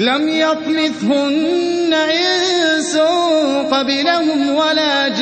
لم يطمثهن إنس قبلهم ولا جان